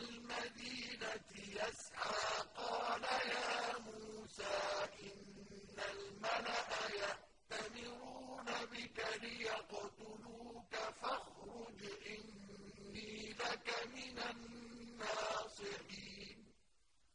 المدينة يسعى. قال يا موسى إن الملأ يأتمرون بك ليقتلوك